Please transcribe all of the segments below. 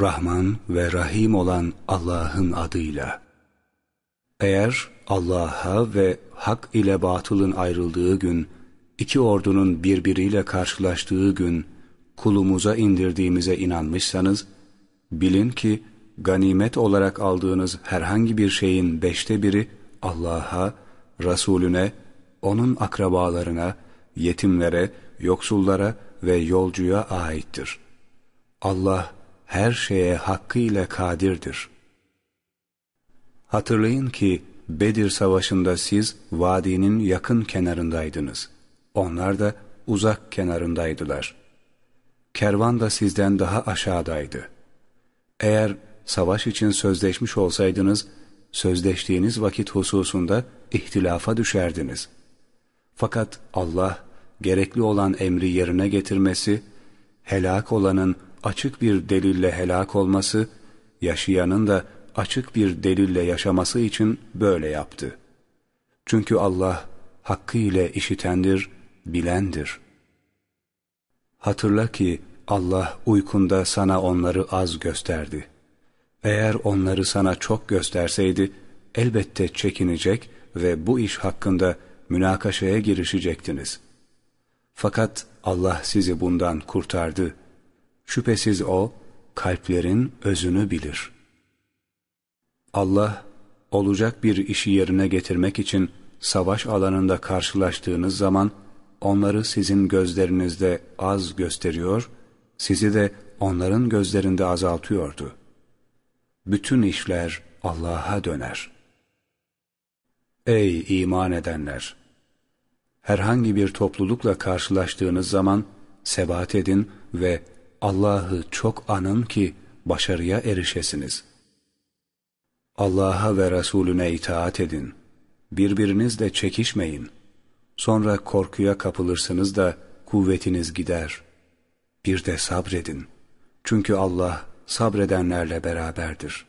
Rahman ve Rahim olan Allah'ın adıyla. Eğer Allah'a ve hak ile batılın ayrıldığı gün, iki ordunun birbiriyle karşılaştığı gün, kulumuza indirdiğimize inanmışsanız, bilin ki ganimet olarak aldığınız herhangi bir şeyin beşte biri Allah'a, Resulüne, onun akrabalarına, yetimlere, yoksullara ve yolcuya aittir. Allah her şeye hakkıyla kadirdir. Hatırlayın ki Bedir Savaşı'nda siz vadinin yakın kenarındaydınız. Onlar da uzak kenarındaydılar. Kervan da sizden daha aşağıdaydı. Eğer savaş için sözleşmiş olsaydınız, sözleştiğiniz vakit hususunda ihtilafa düşerdiniz. Fakat Allah gerekli olan emri yerine getirmesi, helak olanın açık bir delille helak olması, yaşayanın da açık bir delille yaşaması için böyle yaptı. Çünkü Allah hakkı ile işitendir, bilendir. Hatırla ki Allah uykunda sana onları az gösterdi. Eğer onları sana çok gösterseydi, elbette çekinecek ve bu iş hakkında münakaşaya girişecektiniz. Fakat Allah sizi bundan kurtardı. Şüphesiz O, kalplerin özünü bilir. Allah, olacak bir işi yerine getirmek için savaş alanında karşılaştığınız zaman, onları sizin gözlerinizde az gösteriyor, sizi de onların gözlerinde azaltıyordu. Bütün işler Allah'a döner. Ey iman edenler! Herhangi bir toplulukla karşılaştığınız zaman sebat edin ve Allah'ı çok anın ki başarıya erişesiniz. Allah'a ve Resulüne itaat edin. Birbirinizle çekişmeyin. Sonra korkuya kapılırsınız da kuvvetiniz gider. Bir de sabredin. Çünkü Allah sabredenlerle beraberdir.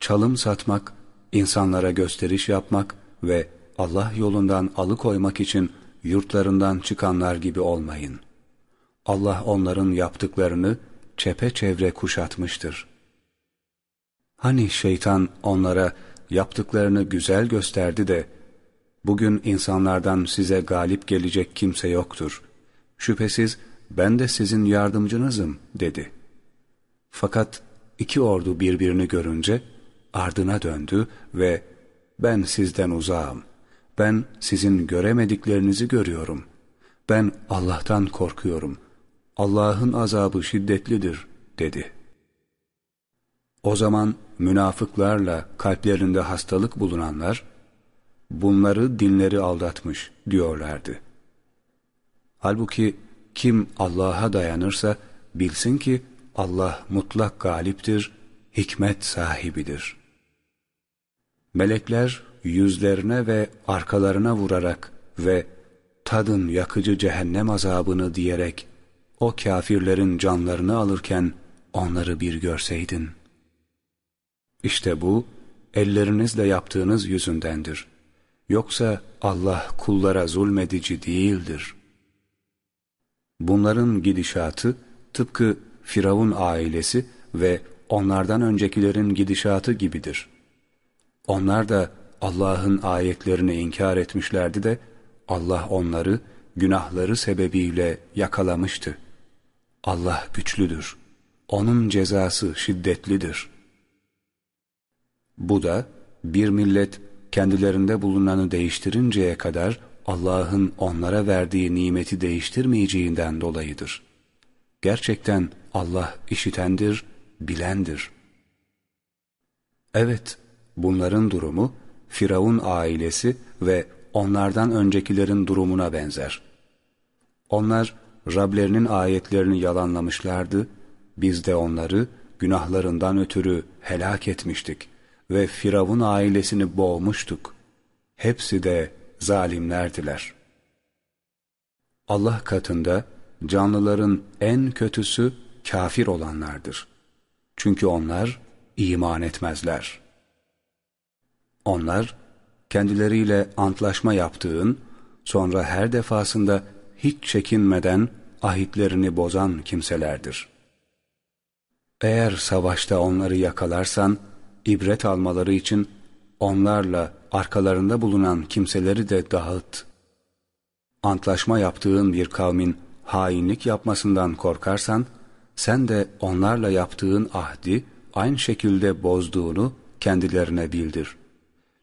Çalım satmak, insanlara gösteriş yapmak ve Allah yolundan alıkoymak için yurtlarından çıkanlar gibi olmayın. Allah onların yaptıklarını çepeçevre kuşatmıştır. Hani şeytan onlara yaptıklarını güzel gösterdi de, bugün insanlardan size galip gelecek kimse yoktur. Şüphesiz ben de sizin yardımcınızım dedi. Fakat iki ordu birbirini görünce ardına döndü ve ben sizden uzağım. Ben sizin göremediklerinizi görüyorum. Ben Allah'tan korkuyorum. Allah'ın azabı şiddetlidir dedi. O zaman münafıklarla kalplerinde hastalık bulunanlar, bunları dinleri aldatmış diyorlardı. Halbuki kim Allah'a dayanırsa bilsin ki Allah mutlak galiptir, hikmet sahibidir. Melekler yüzlerine ve arkalarına vurarak ve tadın yakıcı cehennem azabını diyerek o kafirlerin canlarını alırken onları bir görseydin. İşte bu ellerinizle yaptığınız yüzündendir. Yoksa Allah kullara zulmedici değildir. Bunların gidişatı tıpkı Firavun ailesi ve onlardan öncekilerin gidişatı gibidir. Onlar da Allah'ın ayetlerini inkar etmişlerdi de Allah onları günahları sebebiyle yakalamıştı. Allah güçlüdür. Onun cezası şiddetlidir. Bu da bir millet kendilerinde bulunanı değiştirinceye kadar Allah'ın onlara verdiği nimeti değiştirmeyeceğinden dolayıdır. Gerçekten Allah işitendir, bilendir. Evet, bunların durumu Firavun ailesi ve onlardan öncekilerin durumuna benzer. Onlar Rablerinin ayetlerini yalanlamışlardı, biz de onları günahlarından ötürü helak etmiştik ve Firavun ailesini boğmuştuk. Hepsi de zalimlerdiler. Allah katında canlıların en kötüsü kafir olanlardır. Çünkü onlar iman etmezler. Onlar kendileriyle antlaşma yaptığın, sonra her defasında hiç çekinmeden ahitlerini bozan kimselerdir. Eğer savaşta onları yakalarsan, ibret almaları için onlarla arkalarında bulunan kimseleri de dağıt. Antlaşma yaptığın bir kavmin hainlik yapmasından korkarsan, sen de onlarla yaptığın ahdi aynı şekilde bozduğunu kendilerine bildir.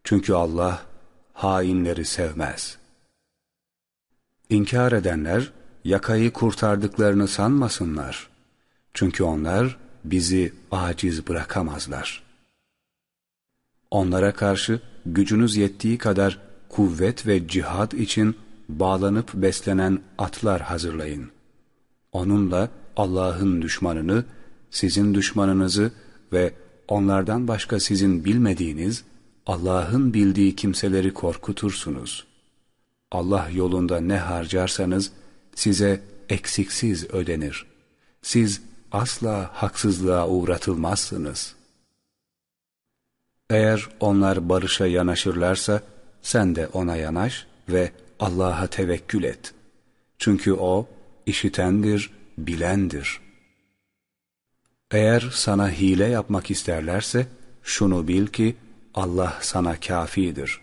Çünkü Allah hainleri sevmez. İnkar edenler yakayı kurtardıklarını sanmasınlar. Çünkü onlar bizi aciz bırakamazlar. Onlara karşı gücünüz yettiği kadar kuvvet ve cihad için bağlanıp beslenen atlar hazırlayın. Onunla Allah'ın düşmanını, sizin düşmanınızı ve onlardan başka sizin bilmediğiniz, Allah'ın bildiği kimseleri korkutursunuz. Allah yolunda ne harcarsanız size eksiksiz ödenir. Siz asla haksızlığa uğratılmazsınız. Eğer onlar barışa yanaşırlarsa sen de ona yanaş ve Allah'a tevekkül et. Çünkü O işitendir, bilendir. Eğer sana hile yapmak isterlerse şunu bil ki Allah sana kafidir.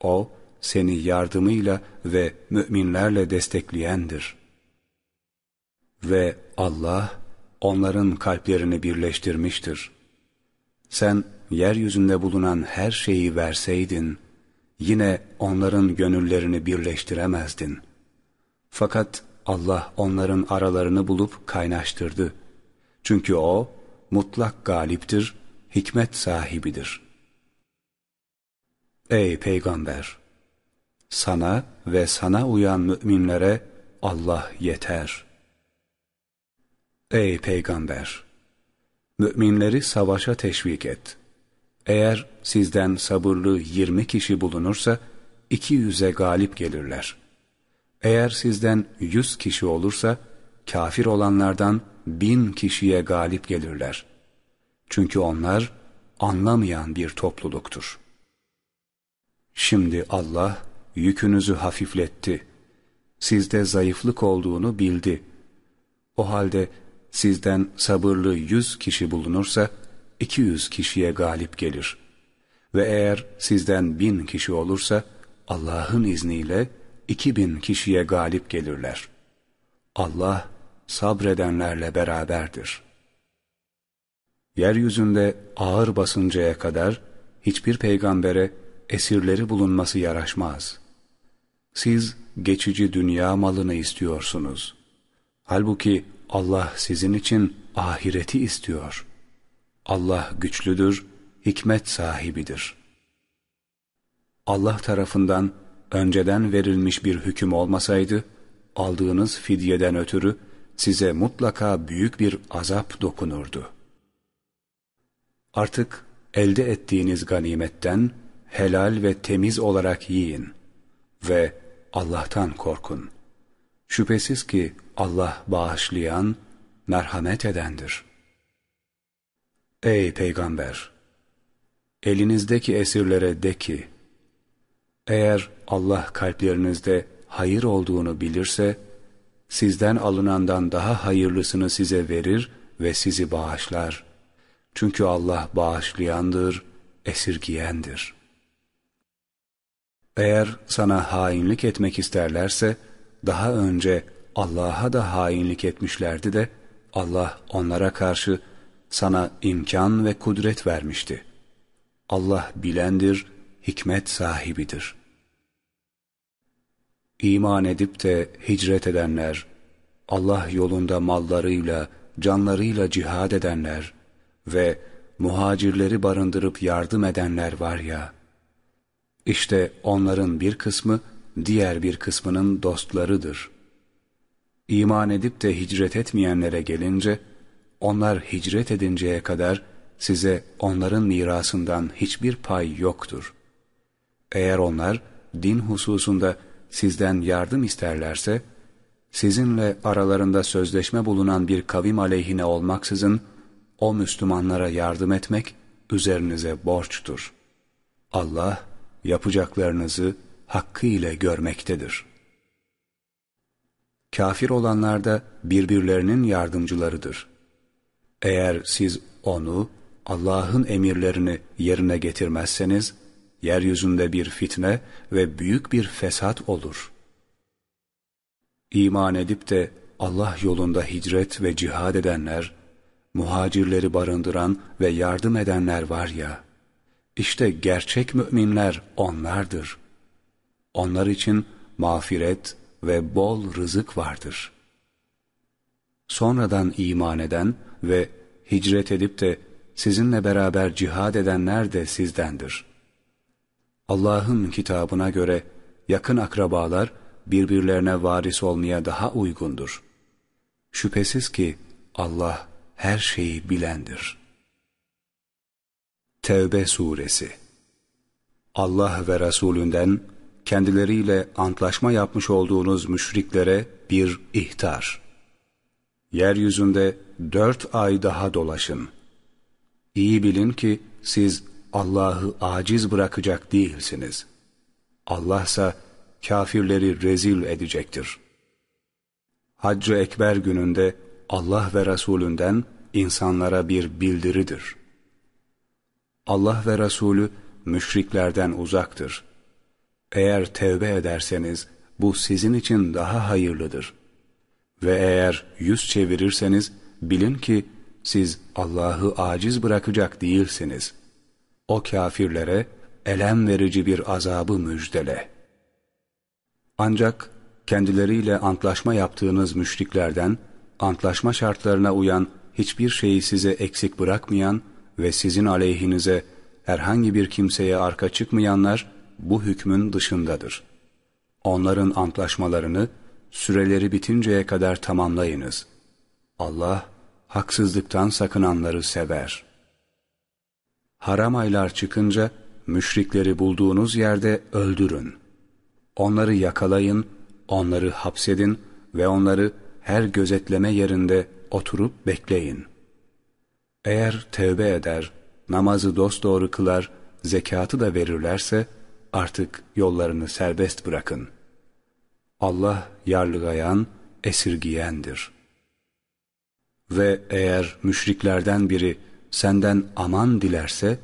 O seni yardımıyla ve müminlerle destekleyendir. Ve Allah onların kalplerini birleştirmiştir. Sen yeryüzünde bulunan her şeyi verseydin, yine onların gönüllerini birleştiremezdin. Fakat Allah onların aralarını bulup kaynaştırdı. Çünkü O, mutlak galiptir, hikmet sahibidir. Ey Peygamber! Sana ve sana uyan müminlere Allah yeter. Ey Peygamber! Müminleri savaşa teşvik et. Eğer sizden sabırlı yirmi kişi bulunursa, iki yüze galip gelirler. Eğer sizden yüz kişi olursa, kafir olanlardan bin kişiye galip gelirler. Çünkü onlar anlamayan bir topluluktur. Şimdi Allah yükünüzü hafifletti. Sizde zayıflık olduğunu bildi. O halde sizden sabırlı yüz kişi bulunursa, iki yüz kişiye galip gelir. Ve eğer sizden bin kişi olursa, Allah'ın izniyle iki bin kişiye galip gelirler. Allah sabredenlerle beraberdir. Yeryüzünde ağır basıncaya kadar hiçbir peygambere esirleri bulunması yaraşmaz. Siz geçici dünya malını istiyorsunuz. Halbuki Allah sizin için ahireti istiyor. Allah güçlüdür, hikmet sahibidir. Allah tarafından önceden verilmiş bir hüküm olmasaydı, aldığınız fidyeden ötürü size mutlaka büyük bir azap dokunurdu. Artık elde ettiğiniz ganimetten helal ve temiz olarak yiyin ve Allah'tan korkun. Şüphesiz ki Allah bağışlayan, merhamet edendir. Ey Peygamber! Elinizdeki esirlere de ki, eğer Allah kalplerinizde hayır olduğunu bilirse, sizden alınandan daha hayırlısını size verir ve sizi bağışlar. Çünkü Allah bağışlayandır, esirgiyendir. Eğer sana hainlik etmek isterlerse, daha önce Allah'a da hainlik etmişlerdi de, Allah onlara karşı sana imkan ve kudret vermişti. Allah bilendir, hikmet sahibidir. İman edip de hicret edenler, Allah yolunda mallarıyla, canlarıyla cihad edenler ve muhacirleri barındırıp yardım edenler var ya, işte onların bir kısmı diğer bir kısmının dostlarıdır. İman edip de hicret etmeyenlere gelince, onlar hicret edinceye kadar size onların mirasından hiçbir pay yoktur. Eğer onlar din hususunda sizden yardım isterlerse, sizinle aralarında sözleşme bulunan bir kavim aleyhine olmaksızın, o Müslümanlara yardım etmek üzerinize borçtur. Allah yapacaklarınızı hakkıyla görmektedir. Kafir olanlar da birbirlerinin yardımcılarıdır. Eğer siz onu, Allah'ın emirlerini yerine getirmezseniz, yeryüzünde bir fitne ve büyük bir fesat olur. İman edip de Allah yolunda hicret ve cihad edenler, muhacirleri barındıran ve yardım edenler var ya, işte gerçek müminler onlardır. Onlar için mağfiret ve bol rızık vardır. Sonradan iman eden ve hicret edip de sizinle beraber cihad edenler de sizdendir. Allah'ın kitabına göre yakın akrabalar birbirlerine varis olmaya daha uygundur. Şüphesiz ki Allah her şeyi bilendir. Tevbe Suresi Allah ve Resulünden kendileriyle antlaşma yapmış olduğunuz müşriklere bir ihtar. Yeryüzünde dört ay daha dolaşın. İyi bilin ki siz Allah'ı aciz bırakacak değilsiniz. Allah ise kafirleri rezil edecektir. Haccı Ekber gününde Allah ve Resulünden insanlara bir bildiridir. Allah ve Resulü müşriklerden uzaktır. Eğer tevbe ederseniz bu sizin için daha hayırlıdır. Ve eğer yüz çevirirseniz bilin ki siz Allah'ı aciz bırakacak değilsiniz. O kafirlere elem verici bir azabı müjdele. Ancak kendileriyle antlaşma yaptığınız müşriklerden, antlaşma şartlarına uyan, hiçbir şeyi size eksik bırakmayan ve sizin aleyhinize herhangi bir kimseye arka çıkmayanlar bu hükmün dışındadır. Onların antlaşmalarını süreleri bitinceye kadar tamamlayınız. Allah haksızlıktan sakınanları sever. Haram aylar çıkınca müşrikleri bulduğunuz yerde öldürün. Onları yakalayın, onları hapsedin ve onları her gözetleme yerinde oturup bekleyin. Eğer tevbe eder, namazı dosdoğru kılar, zekatı da verirlerse artık yollarını serbest bırakın. Allah yarlıgayan, esirgiyendir. Ve eğer müşriklerden biri senden aman dilerse,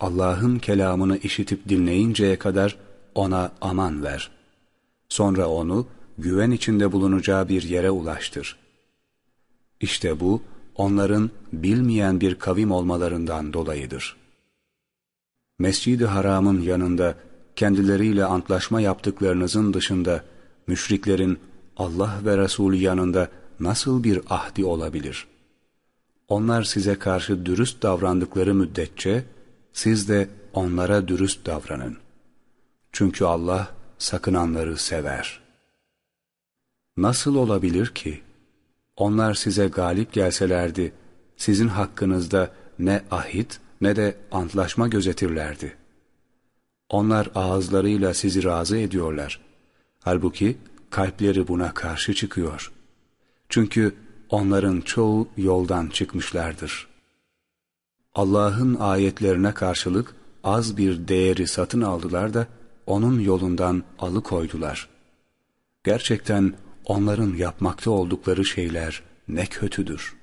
Allah'ın kelamını işitip dinleyinceye kadar ona aman ver. Sonra onu güven içinde bulunacağı bir yere ulaştır. İşte bu, onların bilmeyen bir kavim olmalarından dolayıdır. Mescid-i Haram'ın yanında kendileriyle antlaşma yaptıklarınızın dışında müşriklerin Allah ve Resulü yanında nasıl bir ahdi olabilir? Onlar size karşı dürüst davrandıkları müddetçe siz de onlara dürüst davranın. Çünkü Allah sakınanları sever. Nasıl olabilir ki? Onlar size galip gelselerdi, sizin hakkınızda ne ahit ne de antlaşma gözetirlerdi. Onlar ağızlarıyla sizi razı ediyorlar. Halbuki kalpleri buna karşı çıkıyor. Çünkü onların çoğu yoldan çıkmışlardır. Allah'ın ayetlerine karşılık az bir değeri satın aldılar da onun yolundan alıkoydular. Gerçekten onların yapmakta oldukları şeyler ne kötüdür.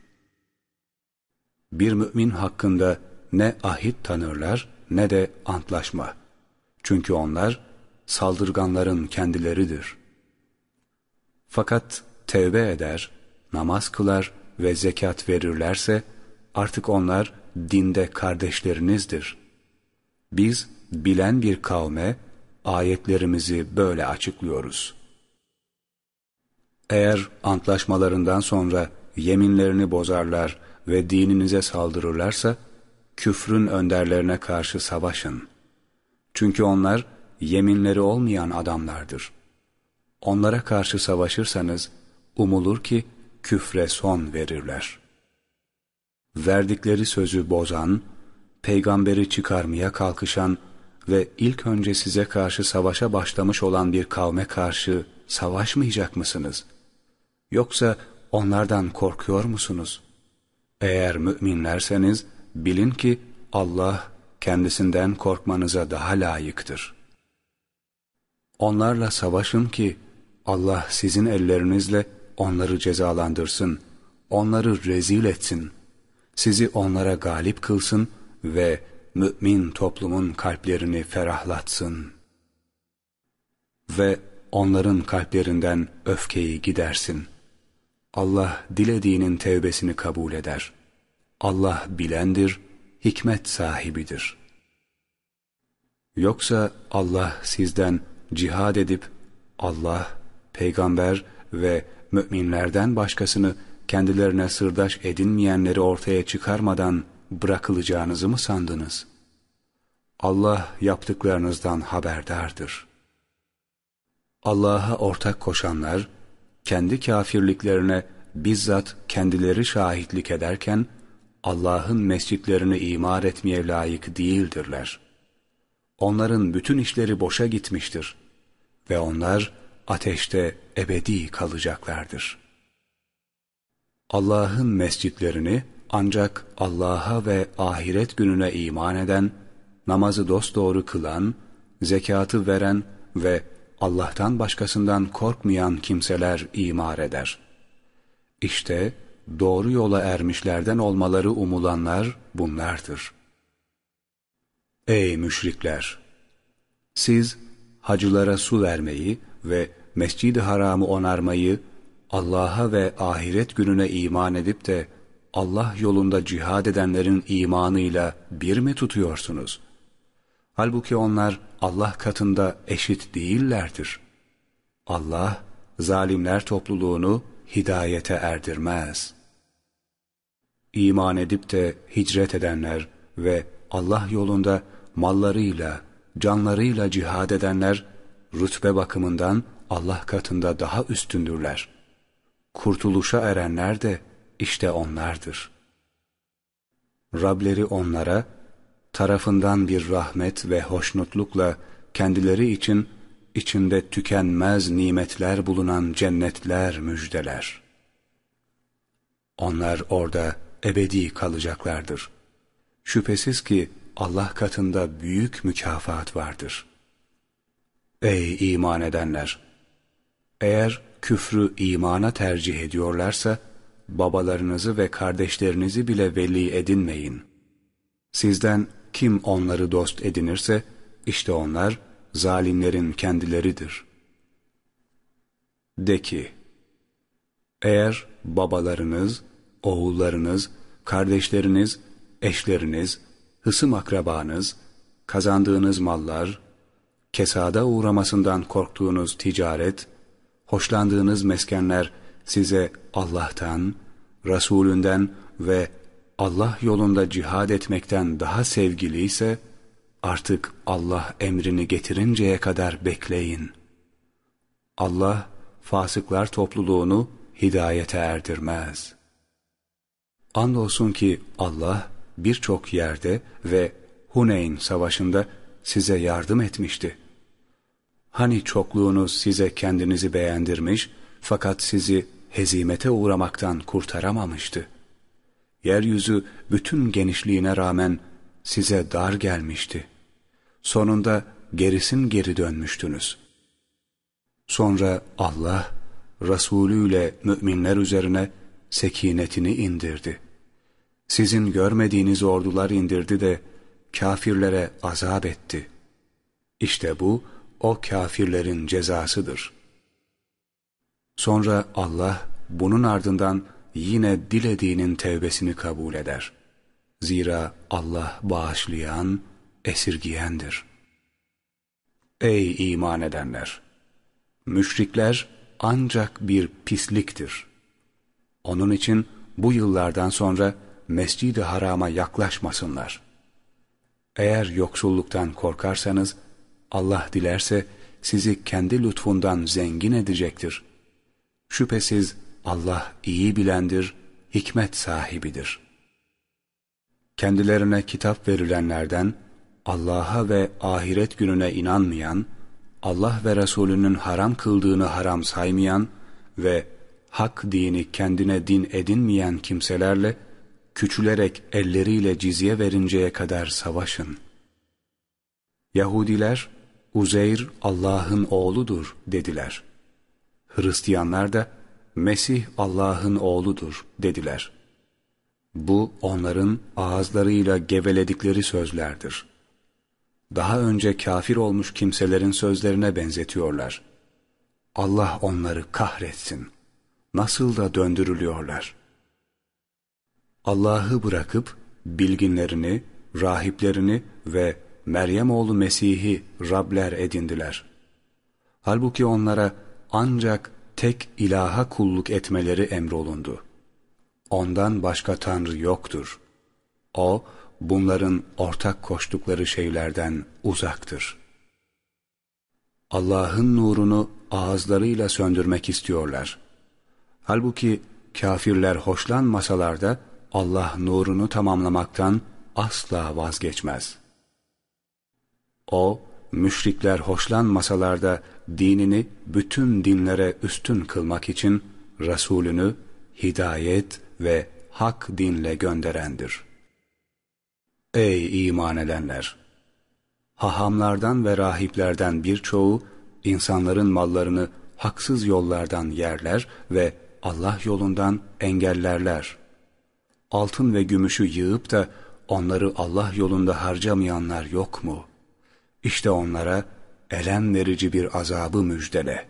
Bir mümin hakkında ne ahit tanırlar ne de antlaşma. Çünkü onlar saldırganların kendileridir. Fakat tevbe eder, namaz kılar ve zekat verirlerse artık onlar dinde kardeşlerinizdir. Biz bilen bir kavme ayetlerimizi böyle açıklıyoruz. Eğer antlaşmalarından sonra yeminlerini bozarlar ve dininize saldırırlarsa, küfrün önderlerine karşı savaşın. Çünkü onlar yeminleri olmayan adamlardır. Onlara karşı savaşırsanız, umulur ki küfre son verirler. Verdikleri sözü bozan, peygamberi çıkarmaya kalkışan ve ilk önce size karşı savaşa başlamış olan bir kavme karşı savaşmayacak mısınız? Yoksa onlardan korkuyor musunuz? Eğer müminlerseniz bilin ki Allah kendisinden korkmanıza daha layıktır. Onlarla savaşın ki Allah sizin ellerinizle onları cezalandırsın, onları rezil etsin. sizi onlara galip kılsın ve mümin toplumun kalplerini ferahlatsın. Ve onların kalplerinden öfkeyi gidersin. Allah dilediğinin tevbesini kabul eder. Allah bilendir, hikmet sahibidir. Yoksa Allah sizden cihad edip Allah, peygamber ve müminlerden başkasını kendilerine sırdaş edinmeyenleri ortaya çıkarmadan bırakılacağınızı mı sandınız? Allah yaptıklarınızdan haberdardır. Allah'a ortak koşanlar, kendi kafirliklerine bizzat kendileri şahitlik ederken, Allah'ın mescitlerini imar etmeye layık değildirler. Onların bütün işleri boşa gitmiştir ve onlar ateşte ebedi kalacaklardır. Allah'ın mescitlerini ancak Allah'a ve ahiret gününe iman eden, namazı dosdoğru kılan, zekatı veren ve Allah'tan başkasından korkmayan kimseler imar eder. İşte doğru yola ermişlerden olmaları umulanlar bunlardır. Ey müşrikler! Siz hacılara su vermeyi ve mescid-i haramı onarmayı, Allah'a ve ahiret gününe iman edip de Allah yolunda cihad edenlerin imanıyla bir mi tutuyorsunuz? Halbuki onlar Allah katında eşit değillerdir. Allah, zalimler topluluğunu hidayete erdirmez. İman edip de hicret edenler ve Allah yolunda mallarıyla, canlarıyla cihad edenler, rütbe bakımından Allah katında daha üstündürler. Kurtuluşa erenler de işte onlardır. Rableri onlara, tarafından bir rahmet ve hoşnutlukla kendileri için içinde tükenmez nimetler bulunan cennetler müjdeler. Onlar orada ebedi kalacaklardır. Şüphesiz ki Allah katında büyük mükafat vardır. Ey iman edenler! Eğer küfrü imana tercih ediyorlarsa, babalarınızı ve kardeşlerinizi bile veli edinmeyin. Sizden kim onları dost edinirse, işte onlar zalimlerin kendileridir. De ki, eğer babalarınız, oğullarınız, kardeşleriniz, eşleriniz, hısım akrabanız, kazandığınız mallar, kesada uğramasından korktuğunuz ticaret, hoşlandığınız meskenler size Allah'tan, Resulünden ve Allah yolunda cihad etmekten daha sevgili ise artık Allah emrini getirinceye kadar bekleyin. Allah fasıklar topluluğunu hidayete erdirmez. Andolsun ki Allah birçok yerde ve Huneyn savaşında size yardım etmişti. Hani çokluğunuz size kendinizi beğendirmiş fakat sizi hezimete uğramaktan kurtaramamıştı. Yeryüzü bütün genişliğine rağmen size dar gelmişti. Sonunda gerisin geri dönmüştünüz. Sonra Allah, Resulü ile müminler üzerine sekinetini indirdi. Sizin görmediğiniz ordular indirdi de kafirlere azap etti. İşte bu, o kafirlerin cezasıdır. Sonra Allah bunun ardından yine dilediğinin tevbesini kabul eder. Zira Allah bağışlayan, esirgiyendir. Ey iman edenler! Müşrikler ancak bir pisliktir. Onun için bu yıllardan sonra Mescid-i Haram'a yaklaşmasınlar. Eğer yoksulluktan korkarsanız, Allah dilerse sizi kendi lütfundan zengin edecektir. Şüphesiz Allah iyi bilendir, hikmet sahibidir. Kendilerine kitap verilenlerden, Allah'a ve ahiret gününe inanmayan, Allah ve Resulünün haram kıldığını haram saymayan ve hak dini kendine din edinmeyen kimselerle küçülerek elleriyle cizye verinceye kadar savaşın. Yahudiler, Uzeyr Allah'ın oğludur dediler. Hristiyanlar da Mesih Allah'ın oğludur dediler. Bu onların ağızlarıyla geveledikleri sözlerdir. Daha önce kafir olmuş kimselerin sözlerine benzetiyorlar. Allah onları kahretsin. Nasıl da döndürülüyorlar. Allah'ı bırakıp bilginlerini, rahiplerini ve Meryem oğlu Mesih'i Rabler edindiler. Halbuki onlara ancak tek ilaha kulluk etmeleri emrolundu. Ondan başka Tanrı yoktur. O, bunların ortak koştukları şeylerden uzaktır. Allah'ın nurunu ağızlarıyla söndürmek istiyorlar. Halbuki kafirler hoşlanmasalar da Allah nurunu tamamlamaktan asla vazgeçmez. O, müşrikler hoşlanmasalar da dinini bütün dinlere üstün kılmak için Resulünü hidayet ve hak dinle gönderendir. Ey iman edenler! Hahamlardan ve rahiplerden birçoğu insanların mallarını haksız yollardan yerler ve Allah yolundan engellerler. Altın ve gümüşü yığıp da onları Allah yolunda harcamayanlar yok mu? İşte onlara elem verici bir azabı müjdele.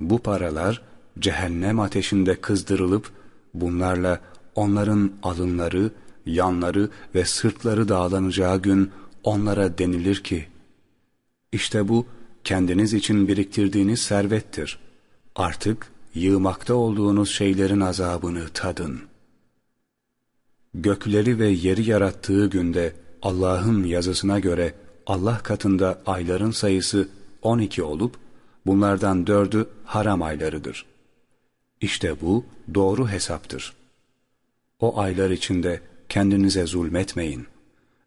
Bu paralar cehennem ateşinde kızdırılıp bunlarla onların alınları, yanları ve sırtları dağlanacağı gün onlara denilir ki, işte bu kendiniz için biriktirdiğiniz servettir. Artık yığmakta olduğunuz şeylerin azabını tadın. Gökleri ve yeri yarattığı günde Allah'ın yazısına göre Allah katında ayların sayısı 12 olup bunlardan dördü haram aylarıdır. İşte bu doğru hesaptır. O aylar içinde kendinize zulmetmeyin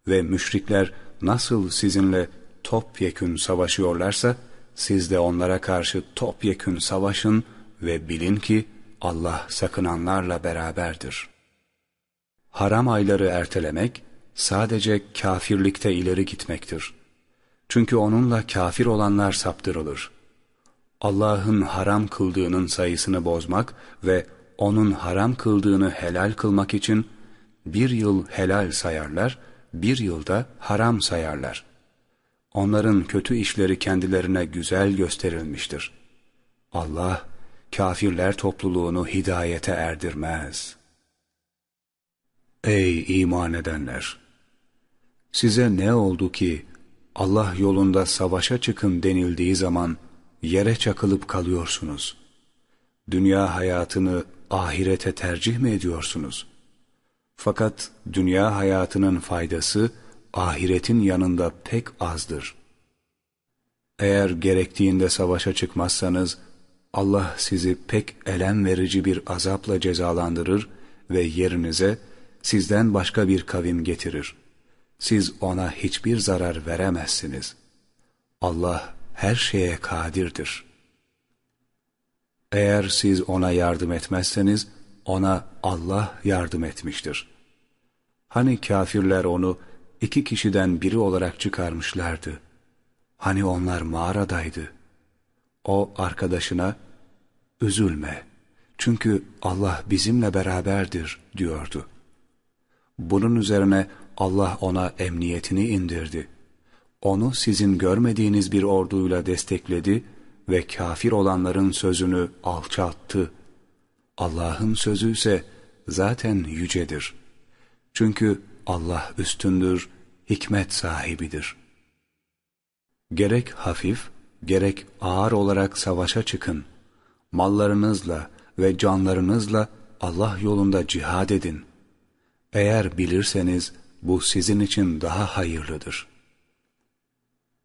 ve müşrikler nasıl sizinle topyekün savaşıyorlarsa siz de onlara karşı topyekün savaşın ve bilin ki Allah sakınanlarla beraberdir. Haram ayları ertelemek sadece kafirlikte ileri gitmektir. Çünkü onunla kafir olanlar saptırılır. Allah'ın haram kıldığının sayısını bozmak ve onun haram kıldığını helal kılmak için bir yıl helal sayarlar, bir yılda haram sayarlar. Onların kötü işleri kendilerine güzel gösterilmiştir. Allah, kafirler topluluğunu hidayete erdirmez. Ey iman edenler! Size ne oldu ki Allah yolunda savaşa çıkın denildiği zaman yere çakılıp kalıyorsunuz? Dünya hayatını ahirete tercih mi ediyorsunuz? Fakat dünya hayatının faydası ahiretin yanında pek azdır. Eğer gerektiğinde savaşa çıkmazsanız Allah sizi pek elem verici bir azapla cezalandırır ve yerinize sizden başka bir kavim getirir. Siz ona hiçbir zarar veremezsiniz. Allah her şeye kadirdir. Eğer siz ona yardım etmezseniz, ona Allah yardım etmiştir. Hani kafirler onu iki kişiden biri olarak çıkarmışlardı. Hani onlar mağaradaydı. O arkadaşına, üzülme, çünkü Allah bizimle beraberdir diyordu. Bunun üzerine Allah ona emniyetini indirdi. Onu sizin görmediğiniz bir orduyla destekledi ve kafir olanların sözünü alçalttı. Allah'ın sözü ise zaten yücedir. Çünkü Allah üstündür, hikmet sahibidir. Gerek hafif, gerek ağır olarak savaşa çıkın. Mallarınızla ve canlarınızla Allah yolunda cihad edin. Eğer bilirseniz bu sizin için daha hayırlıdır.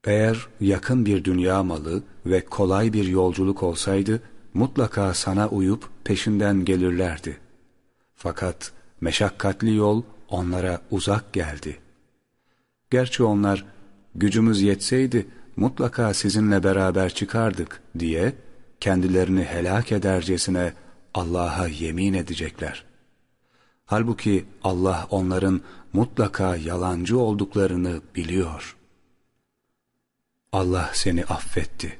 Eğer yakın bir dünya malı ve kolay bir yolculuk olsaydı, mutlaka sana uyup peşinden gelirlerdi. Fakat meşakkatli yol onlara uzak geldi. Gerçi onlar, gücümüz yetseydi mutlaka sizinle beraber çıkardık diye, kendilerini helak edercesine Allah'a yemin edecekler. Halbuki Allah onların mutlaka yalancı olduklarını biliyor. Allah seni affetti.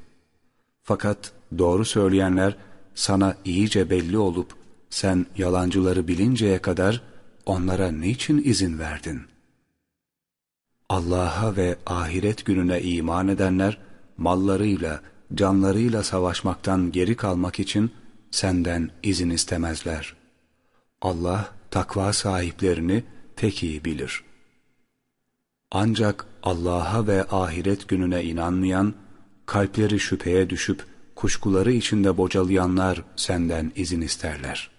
Fakat doğru söyleyenler sana iyice belli olup sen yalancıları bilinceye kadar onlara niçin izin verdin? Allah'a ve ahiret gününe iman edenler, mallarıyla, canlarıyla savaşmaktan geri kalmak için senden izin istemezler. Allah takva sahiplerini pek iyi bilir. Ancak Allah'a ve ahiret gününe inanmayan, kalpleri şüpheye düşüp kuşkuları içinde bocalayanlar senden izin isterler.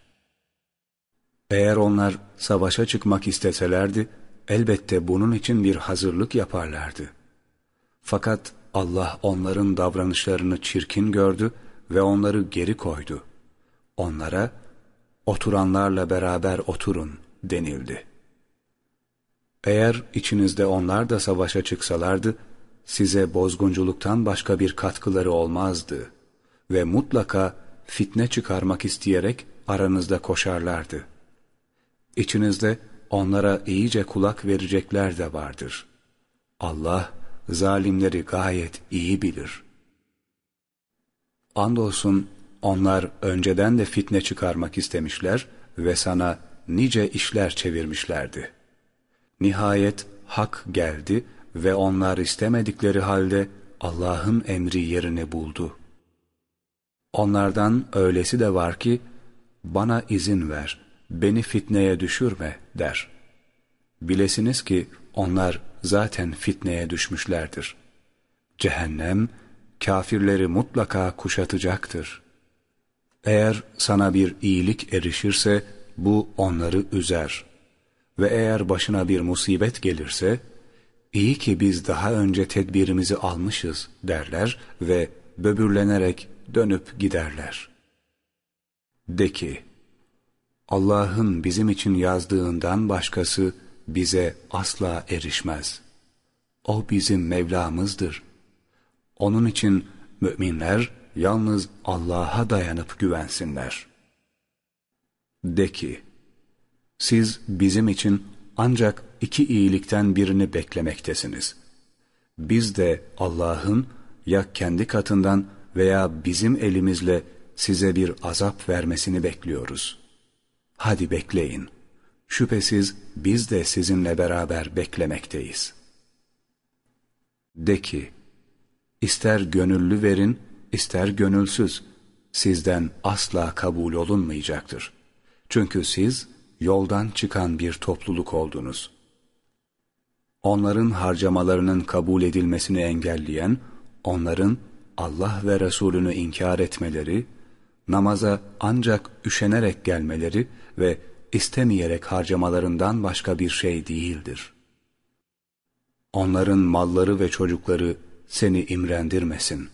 Eğer onlar savaşa çıkmak isteselerdi, elbette bunun için bir hazırlık yaparlardı. Fakat Allah onların davranışlarını çirkin gördü ve onları geri koydu. Onlara, oturanlarla beraber oturun denildi. Eğer içinizde onlar da savaşa çıksalardı, size bozgunculuktan başka bir katkıları olmazdı ve mutlaka fitne çıkarmak isteyerek aranızda koşarlardı. İçinizde onlara iyice kulak verecekler de vardır. Allah zalimleri gayet iyi bilir. Andolsun onlar önceden de fitne çıkarmak istemişler ve sana nice işler çevirmişlerdi. Nihayet hak geldi ve onlar istemedikleri halde Allah'ın emri yerini buldu. Onlardan öylesi de var ki, bana izin ver, beni fitneye düşürme der. Bilesiniz ki onlar zaten fitneye düşmüşlerdir. Cehennem, kafirleri mutlaka kuşatacaktır. Eğer sana bir iyilik erişirse, bu onları üzer. Ve eğer başına bir musibet gelirse, iyi ki biz daha önce tedbirimizi almışız derler ve böbürlenerek dönüp giderler. De ki, Allah'ın bizim için yazdığından başkası bize asla erişmez. O bizim Mevlamızdır. Onun için müminler yalnız Allah'a dayanıp güvensinler. De ki, siz bizim için ancak iki iyilikten birini beklemektesiniz. Biz de Allah'ın ya kendi katından veya bizim elimizle size bir azap vermesini bekliyoruz. Hadi bekleyin. Şüphesiz biz de sizinle beraber beklemekteyiz. De ki, ister gönüllü verin, ister gönülsüz, sizden asla kabul olunmayacaktır. Çünkü siz yoldan çıkan bir topluluk oldunuz. Onların harcamalarının kabul edilmesini engelleyen, onların Allah ve Resulünü inkar etmeleri, namaza ancak üşenerek gelmeleri ve istemeyerek harcamalarından başka bir şey değildir. Onların malları ve çocukları seni imrendirmesin.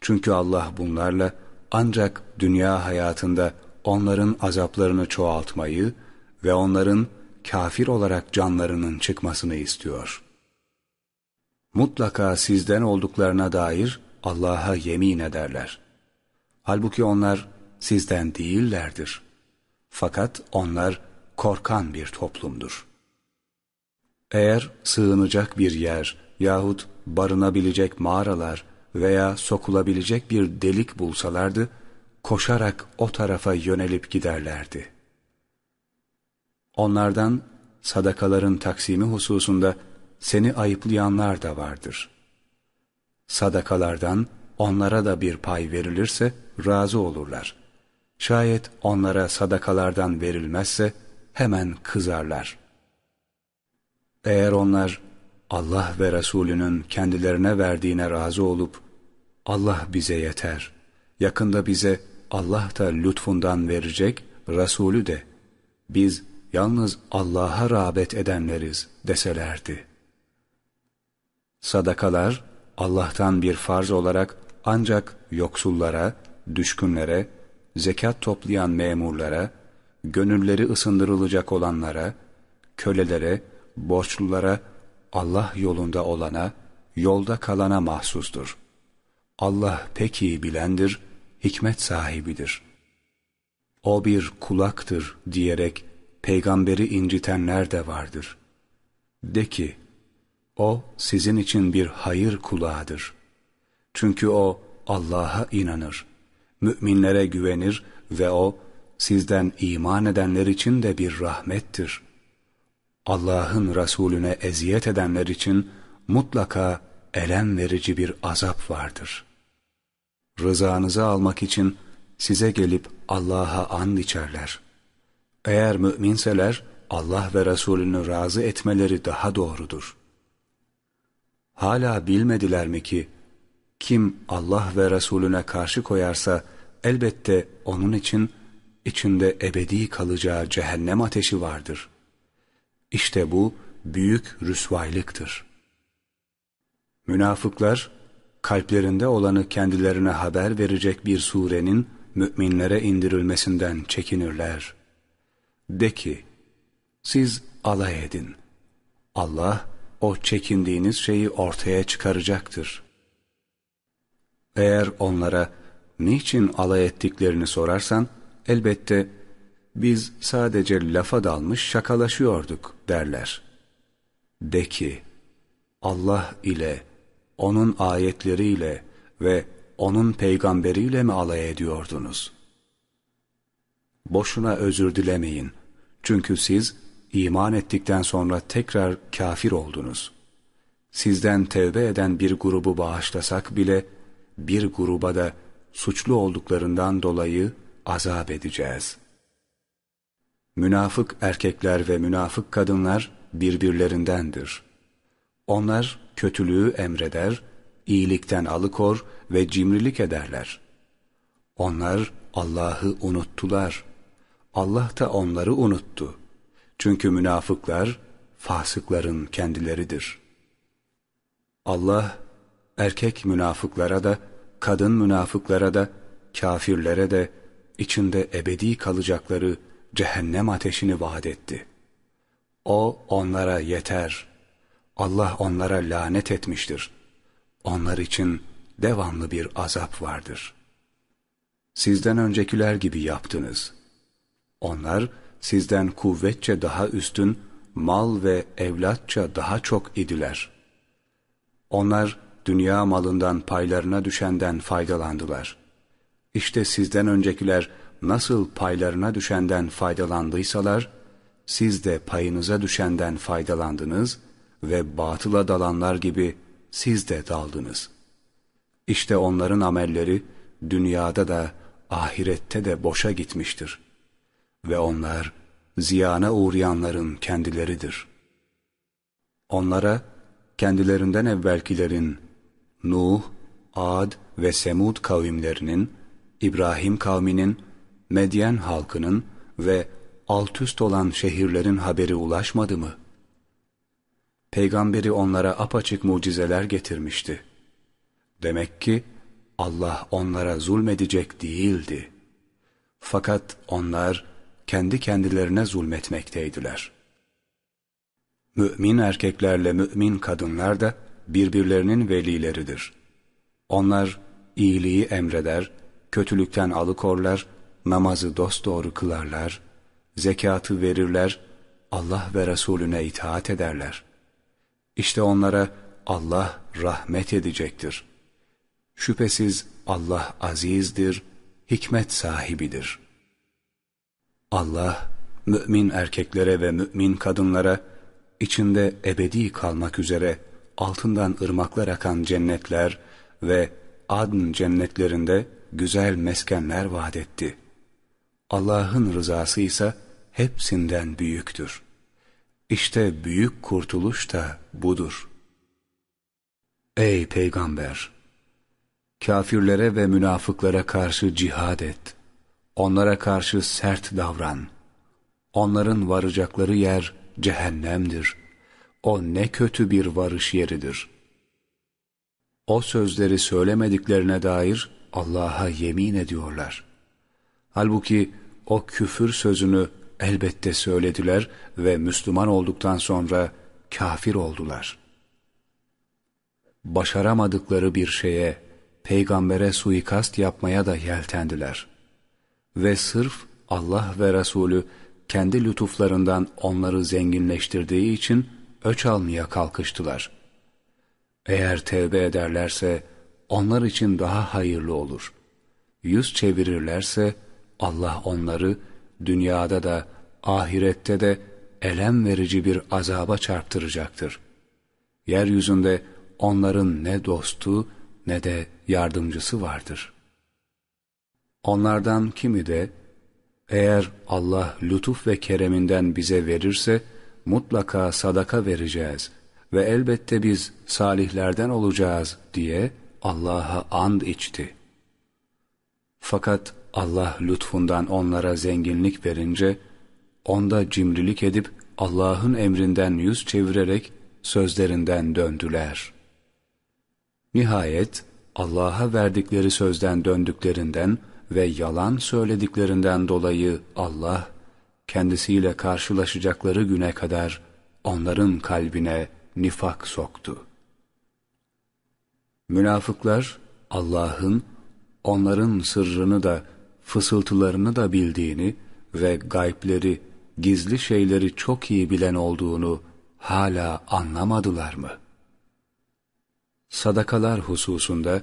Çünkü Allah bunlarla ancak dünya hayatında onların azaplarını çoğaltmayı ve onların kafir olarak canlarının çıkmasını istiyor. Mutlaka sizden olduklarına dair Allah'a yemin ederler. Halbuki onlar sizden değillerdir. Fakat onlar korkan bir toplumdur. Eğer sığınacak bir yer yahut barınabilecek mağaralar veya sokulabilecek bir delik bulsalardı, koşarak o tarafa yönelip giderlerdi. Onlardan sadakaların taksimi hususunda seni ayıplayanlar da vardır. Sadakalardan onlara da bir pay verilirse razı olurlar. Şayet onlara sadakalardan verilmezse hemen kızarlar. Eğer onlar Allah ve Resulünün kendilerine verdiğine razı olup Allah bize yeter, yakında bize Allah da lütfundan verecek, Resulü de biz yalnız Allah'a rağbet edenleriz deselerdi. Sadakalar Allah'tan bir farz olarak ancak yoksullara, düşkünlere, zekat toplayan memurlara, gönülleri ısındırılacak olanlara, kölelere, borçlulara, Allah yolunda olana, yolda kalana mahsustur. Allah pek iyi bilendir, hikmet sahibidir. O bir kulaktır diyerek peygamberi incitenler de vardır. De ki, o sizin için bir hayır kulağıdır. Çünkü o Allah'a inanır, müminlere güvenir ve o sizden iman edenler için de bir rahmettir. Allah'ın Resulüne eziyet edenler için mutlaka elem verici bir azap vardır. Rızanızı almak için size gelip Allah'a and içerler. Eğer müminseler Allah ve Resulünü razı etmeleri daha doğrudur. Hala bilmediler mi ki kim Allah ve Resulüne karşı koyarsa elbette onun için içinde ebedi kalacağı cehennem ateşi vardır. İşte bu büyük rüsvaylıktır. Münafıklar, kalplerinde olanı kendilerine haber verecek bir surenin müminlere indirilmesinden çekinirler. De ki, siz alay edin. Allah, o çekindiğiniz şeyi ortaya çıkaracaktır. Eğer onlara, niçin alay ettiklerini sorarsan, elbette biz sadece lafa dalmış şakalaşıyorduk derler. De ki, Allah ile, O'nun ayetleriyle ve O'nun peygamberiyle mi alay ediyordunuz? Boşuna özür dilemeyin. Çünkü siz iman ettikten sonra tekrar kafir oldunuz. Sizden tevbe eden bir grubu bağışlasak bile, bir gruba da suçlu olduklarından dolayı azap edeceğiz. Münafık erkekler ve münafık kadınlar birbirlerindendir. Onlar kötülüğü emreder, iyilikten alıkor ve cimrilik ederler. Onlar Allah'ı unuttular. Allah da onları unuttu. Çünkü münafıklar fasıkların kendileridir. Allah erkek münafıklara da, kadın münafıklara da, kafirlere de içinde ebedi kalacakları cehennem ateşini vaat etti. O onlara yeter. Allah onlara lanet etmiştir. Onlar için devamlı bir azap vardır. Sizden öncekiler gibi yaptınız. Onlar sizden kuvvetçe daha üstün, mal ve evlatça daha çok idiler. Onlar dünya malından paylarına düşenden faydalandılar. İşte sizden öncekiler nasıl paylarına düşenden faydalandıysalar, siz de payınıza düşenden faydalandınız ve batıla dalanlar gibi siz de daldınız. İşte onların amelleri dünyada da ahirette de boşa gitmiştir. Ve onlar ziyana uğrayanların kendileridir. Onlara kendilerinden evvelkilerin Nuh, Ad ve Semud kavimlerinin, İbrahim kavminin, Medyen halkının ve altüst olan şehirlerin haberi ulaşmadı mı? Peygamberi onlara apaçık mucizeler getirmişti. Demek ki Allah onlara zulmedecek değildi. Fakat onlar kendi kendilerine zulmetmekteydiler. Mümin erkeklerle mümin kadınlar da birbirlerinin velileridir. Onlar iyiliği emreder, kötülükten alıkorlar, namazı dosdoğru kılarlar, zekatı verirler, Allah ve Resulüne itaat ederler. İşte onlara Allah rahmet edecektir. Şüphesiz Allah azizdir, hikmet sahibidir. Allah, mümin erkeklere ve mümin kadınlara, içinde ebedi kalmak üzere altından ırmaklar akan cennetler ve adn cennetlerinde güzel meskenler vaat etti. Allah'ın rızası ise hepsinden büyüktür. İşte büyük kurtuluş da budur. Ey Peygamber! Kafirlere ve münafıklara karşı cihad et. Onlara karşı sert davran. Onların varacakları yer cehennemdir. O ne kötü bir varış yeridir. O sözleri söylemediklerine dair Allah'a yemin ediyorlar. Halbuki o küfür sözünü elbette söylediler ve Müslüman olduktan sonra kafir oldular. Başaramadıkları bir şeye, peygambere suikast yapmaya da yeltendiler. Ve sırf Allah ve Resulü kendi lütuflarından onları zenginleştirdiği için öç almaya kalkıştılar. Eğer tevbe ederlerse onlar için daha hayırlı olur. Yüz çevirirlerse Allah onları dünyada da ahirette de elem verici bir azaba çarptıracaktır. Yeryüzünde onların ne dostu ne de yardımcısı vardır. Onlardan kimi de eğer Allah lütuf ve kereminden bize verirse mutlaka sadaka vereceğiz ve elbette biz salihlerden olacağız diye Allah'a and içti. Fakat Allah lütfundan onlara zenginlik verince, onda cimrilik edip Allah'ın emrinden yüz çevirerek sözlerinden döndüler. Nihayet Allah'a verdikleri sözden döndüklerinden ve yalan söylediklerinden dolayı Allah, kendisiyle karşılaşacakları güne kadar onların kalbine nifak soktu. Münafıklar Allah'ın onların sırrını da fısıltılarını da bildiğini ve gaybleri, gizli şeyleri çok iyi bilen olduğunu hala anlamadılar mı? Sadakalar hususunda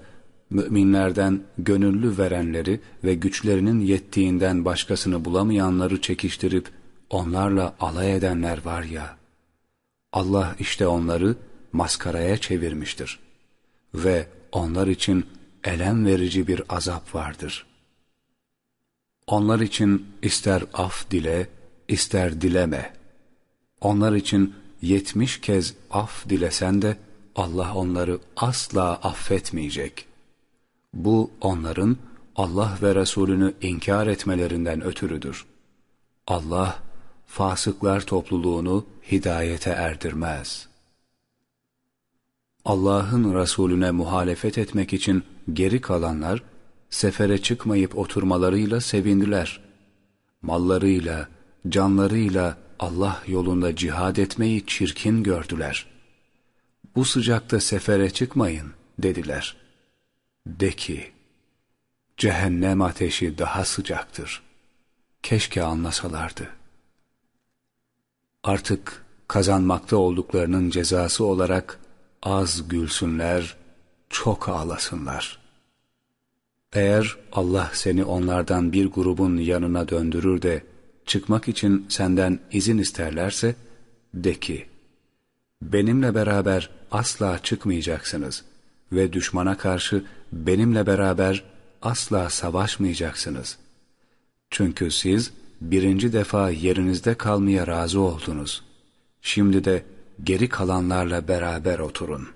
müminlerden gönüllü verenleri ve güçlerinin yettiğinden başkasını bulamayanları çekiştirip onlarla alay edenler var ya, Allah işte onları maskaraya çevirmiştir. Ve onlar için elem verici bir azap vardır. Onlar için ister af dile, ister dileme. Onlar için yetmiş kez af dilesen de Allah onları asla affetmeyecek. Bu onların Allah ve Resulünü inkar etmelerinden ötürüdür. Allah, fasıklar topluluğunu hidayete erdirmez. Allah'ın Resulüne muhalefet etmek için geri kalanlar, sefere çıkmayıp oturmalarıyla sevindiler. Mallarıyla, canlarıyla Allah yolunda cihad etmeyi çirkin gördüler. Bu sıcakta sefere çıkmayın dediler. De ki, cehennem ateşi daha sıcaktır. Keşke anlasalardı. Artık kazanmakta olduklarının cezası olarak az gülsünler, çok ağlasınlar. Eğer Allah seni onlardan bir grubun yanına döndürür de çıkmak için senden izin isterlerse, de ki, benimle beraber asla çıkmayacaksınız ve düşmana karşı benimle beraber asla savaşmayacaksınız. Çünkü siz birinci defa yerinizde kalmaya razı oldunuz. Şimdi de geri kalanlarla beraber oturun.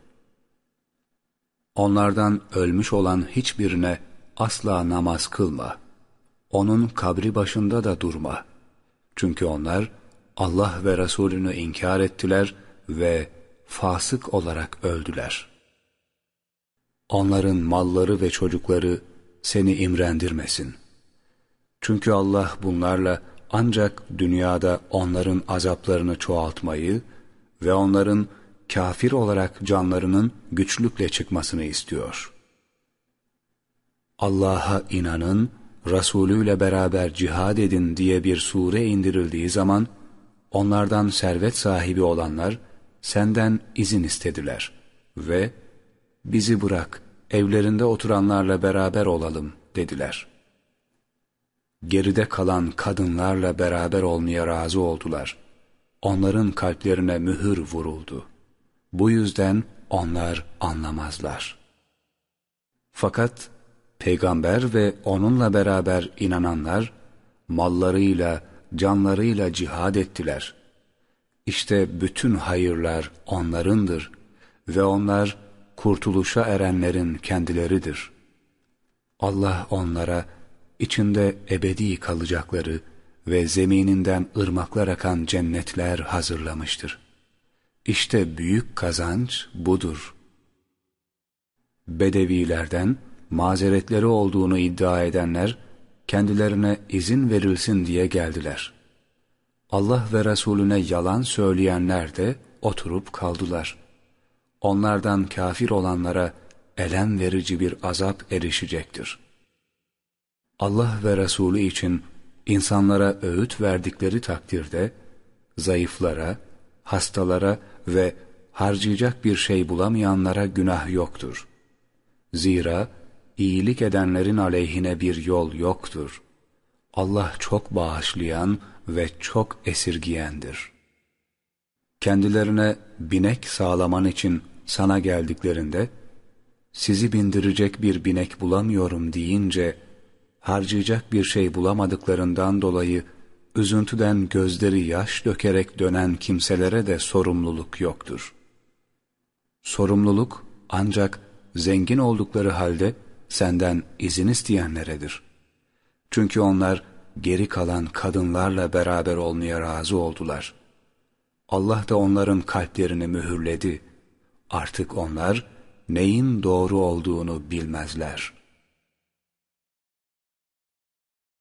Onlardan ölmüş olan hiçbirine asla namaz kılma. Onun kabri başında da durma. Çünkü onlar Allah ve Resulünü inkar ettiler ve fasık olarak öldüler. Onların malları ve çocukları seni imrendirmesin. Çünkü Allah bunlarla ancak dünyada onların azaplarını çoğaltmayı ve onların kafir olarak canlarının güçlükle çıkmasını istiyor. Allah'a inanın, Resulüyle beraber cihad edin diye bir sure indirildiği zaman, onlardan servet sahibi olanlar senden izin istediler ve bizi bırak, evlerinde oturanlarla beraber olalım dediler. Geride kalan kadınlarla beraber olmaya razı oldular. Onların kalplerine mühür vuruldu. Bu yüzden onlar anlamazlar. Fakat peygamber ve onunla beraber inananlar mallarıyla, canlarıyla cihad ettiler. İşte bütün hayırlar onlarındır ve onlar kurtuluşa erenlerin kendileridir. Allah onlara içinde ebedi kalacakları ve zemininden ırmaklar akan cennetler hazırlamıştır. İşte büyük kazanç budur. Bedevilerden mazeretleri olduğunu iddia edenler kendilerine izin verilsin diye geldiler. Allah ve Resulüne yalan söyleyenler de oturup kaldılar. Onlardan kafir olanlara elem verici bir azap erişecektir. Allah ve Resulü için insanlara öğüt verdikleri takdirde zayıflara, hastalara ve harcayacak bir şey bulamayanlara günah yoktur. Zira iyilik edenlerin aleyhine bir yol yoktur. Allah çok bağışlayan ve çok esirgiyendir. Kendilerine binek sağlaman için sana geldiklerinde, sizi bindirecek bir binek bulamıyorum deyince, harcayacak bir şey bulamadıklarından dolayı, üzüntüden gözleri yaş dökerek dönen kimselere de sorumluluk yoktur. Sorumluluk ancak zengin oldukları halde senden izin isteyenleredir. Çünkü onlar geri kalan kadınlarla beraber olmaya razı oldular. Allah da onların kalplerini mühürledi. Artık onlar neyin doğru olduğunu bilmezler.''